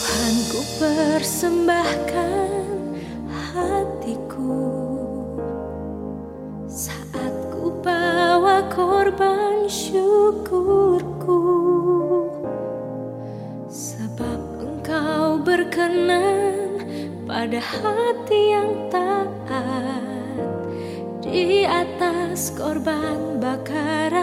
Tuhan ku persembahkan hatiku. Saat ku bawa korban syukurku Sebab engkau berkenan pada hati yang taat. Di atas korban bakaranku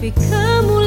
Tapi kamu